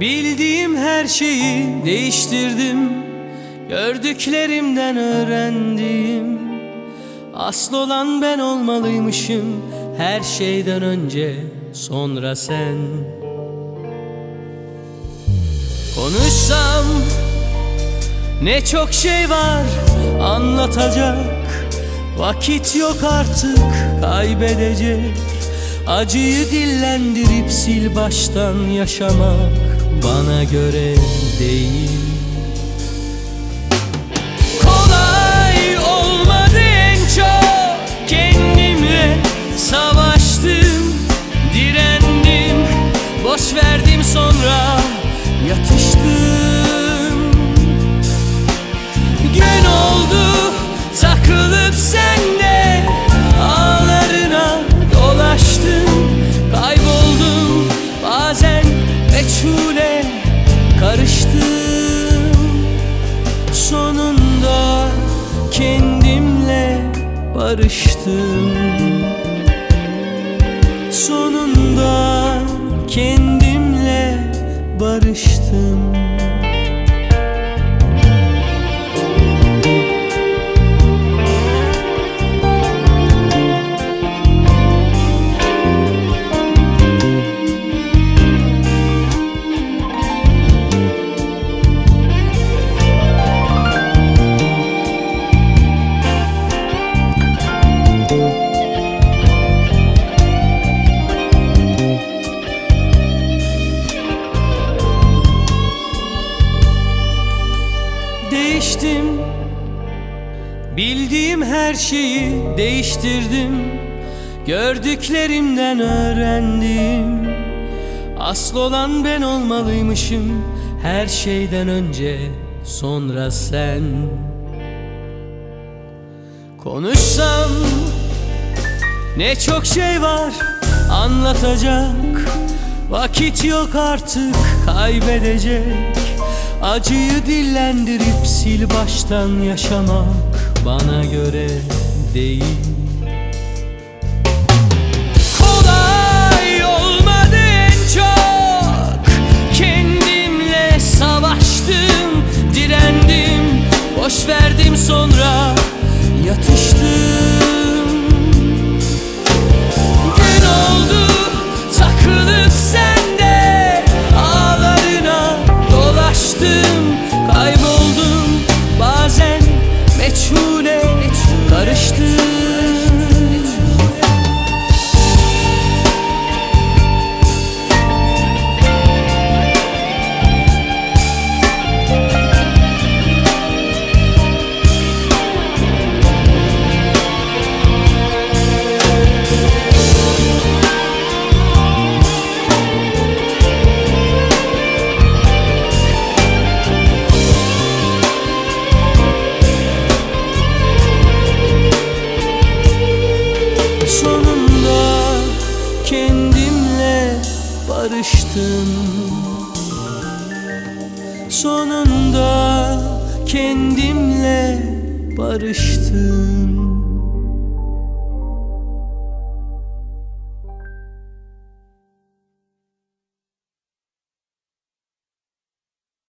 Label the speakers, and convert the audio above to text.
Speaker 1: Bildiğim her şeyi değiştirdim. Gördüklerimden öğrendim. Asıl olan ben olmalıymışım. Her şeyden önce sonra sen. Konuşsam ne çok şey var. Anlatacak Vakit yok artık. Kaybedecek Acıyı dillendirip sil baştan yaşamak bana göre değil barıştım. Sonunda kendimle barıştım Değiştim Bildiğim her şeyi değiştirdim. Gördüklerimden öğrendim. Asıl olan ben olmalıymışım. Her şeyden önce sonra sen. Konuşsam ne çok şey var anlatacak. Vakit yok artık kaybedecek Acıyı dillendirip sil baştan yaşamak bana göre değil barıştım Sonunda kendimle barıştım